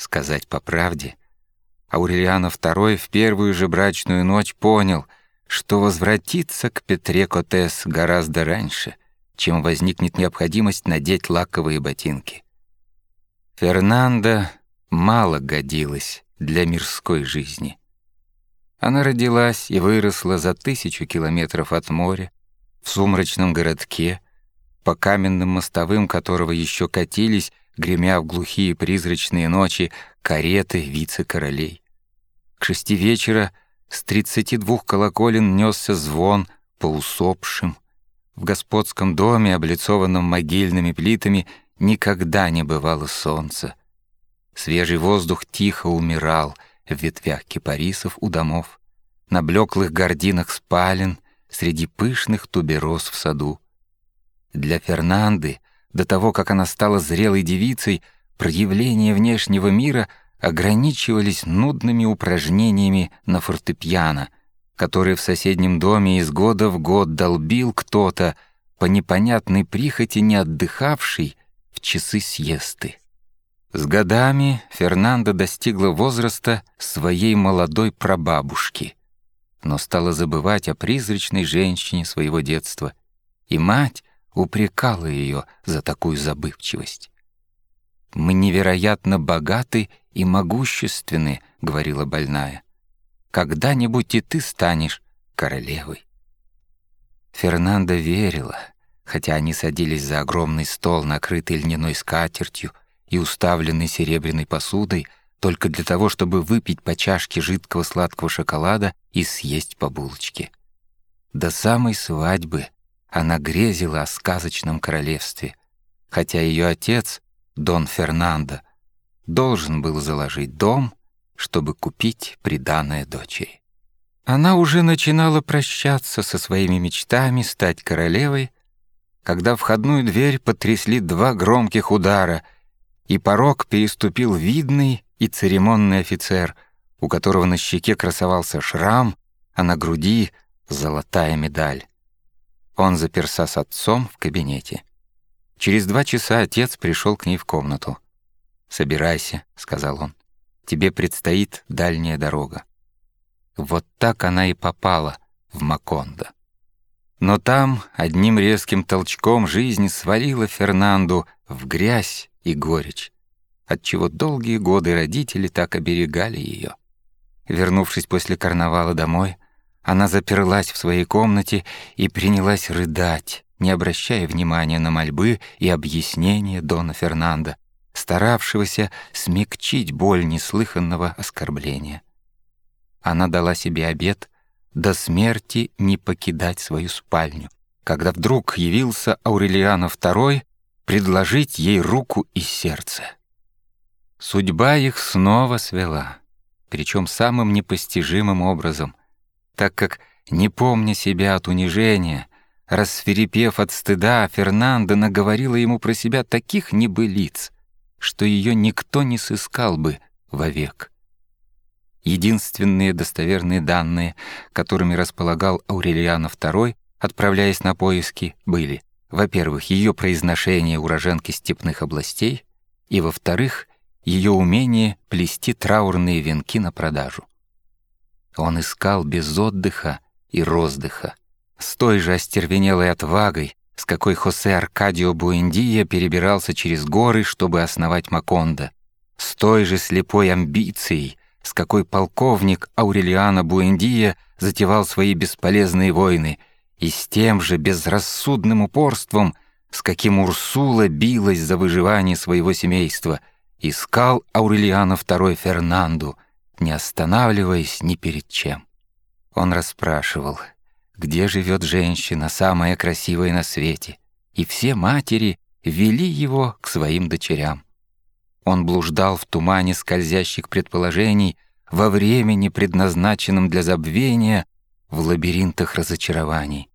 Сказать по правде, Аурелиано II в первую же брачную ночь понял, что возвратиться к Петре Котес гораздо раньше, чем возникнет необходимость надеть лаковые ботинки. Фернанда мало годилась для мирской жизни. Она родилась и выросла за тысячу километров от моря, в сумрачном городке, по каменным мостовым которого еще катились, гремя в глухие призрачные ночи, кареты вице-королей. К шести вечера с тридцати двух колоколен несся звон по усопшим. В господском доме, облицованном могильными плитами, никогда не бывало солнца. Свежий воздух тихо умирал в ветвях кипарисов у домов, на блеклых гординах спален, среди пышных тубероз в саду. Для Фернанды, до того, как она стала зрелой девицей, проявления внешнего мира ограничивались нудными упражнениями на фортепиано, которые в соседнем доме из года в год долбил кто-то по непонятной прихоти не отдыхавший в часы съесты. С годами Фернанда достигла возраста своей молодой прабабушки, но стала забывать о призрачной женщине своего детства, и мать упрекала ее за такую забывчивость. «Мы невероятно богаты и могущественны», — говорила больная. «Когда-нибудь и ты станешь королевой». Фернанда верила, хотя они садились за огромный стол, накрытый льняной скатертью, и уставленный серебряной посудой только для того, чтобы выпить по чашке жидкого сладкого шоколада и съесть по булочке. До самой свадьбы она грезила о сказочном королевстве, хотя ее отец, Дон Фернандо, должен был заложить дом, чтобы купить приданое дочери. Она уже начинала прощаться со своими мечтами стать королевой, когда входную дверь потрясли два громких удара — и порог переступил видный и церемонный офицер, у которого на щеке красовался шрам, а на груди — золотая медаль. Он заперся с отцом в кабинете. Через два часа отец пришел к ней в комнату. «Собирайся», — сказал он, — «тебе предстоит дальняя дорога». Вот так она и попала в Макондо. Но там одним резким толчком жизнь свалила Фернанду в грязь, и горечь, отчего долгие годы родители так оберегали ее. Вернувшись после карнавала домой, она заперлась в своей комнате и принялась рыдать, не обращая внимания на мольбы и объяснения Дона Фернандо, старавшегося смягчить боль неслыханного оскорбления. Она дала себе обет до смерти не покидать свою спальню, когда вдруг явился Аурелиано II предложить ей руку и сердце. Судьба их снова свела, причем самым непостижимым образом, так как, не помня себя от унижения, рассверепев от стыда, Фернандо наговорила ему про себя таких небылиц, что ее никто не сыскал бы вовек. Единственные достоверные данные, которыми располагал Аурелиано II, отправляясь на поиски, были во-первых, ее произношение уроженки степных областей, и, во-вторых, ее умение плести траурные венки на продажу. Он искал без отдыха и роздыха, с той же остервенелой отвагой, с какой Хосе Аркадио Буэндия перебирался через горы, чтобы основать Макондо, с той же слепой амбицией, с какой полковник Аурелиано Буэндия затевал свои бесполезные войны — и с тем же безрассудным упорством, с каким Урсула билась за выживание своего семейства, искал Аурелиано II Фернанду, не останавливаясь ни перед чем. Он расспрашивал, где живет женщина, самая красивая на свете, и все матери вели его к своим дочерям. Он блуждал в тумане скользящих предположений во времени, предназначенном для забвения, в лабиринтах разочарований.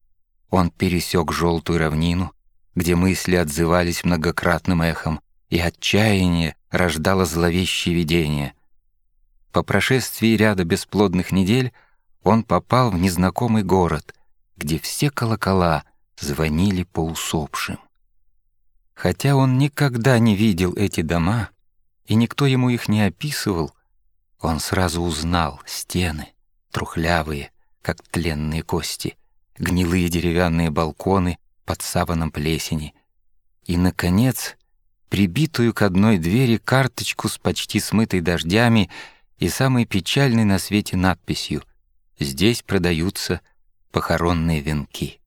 Он пересек желтую равнину, где мысли отзывались многократным эхом, и отчаяние рождало зловещее видение. По прошествии ряда бесплодных недель он попал в незнакомый город, где все колокола звонили по усопшим. Хотя он никогда не видел эти дома, и никто ему их не описывал, он сразу узнал стены, трухлявые, как тленные кости, гнилые деревянные балконы под саваном плесени и, наконец, прибитую к одной двери карточку с почти смытой дождями и самой печальной на свете надписью «Здесь продаются похоронные венки».